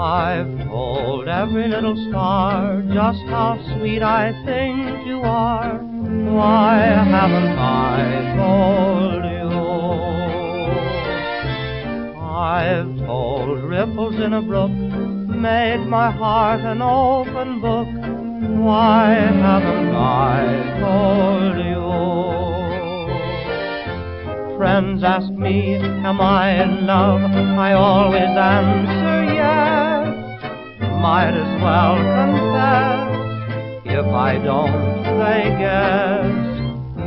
I've told every little star just how sweet I think you are. Why haven't I told you? I've told ripples in a brook, made my heart an open book. Why haven't I told you? Friends ask me, am I in love? I always answer. Might as well confess. If I don't, they guess.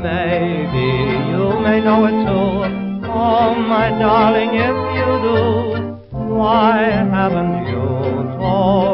Maybe you may know it too. Oh, my darling, if you do, why haven't you told?